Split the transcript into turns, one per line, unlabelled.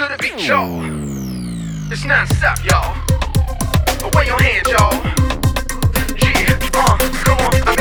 to the beat, y'all. It's non-stop, y'all. Away your hands, y'all. Yeah, uh, come on,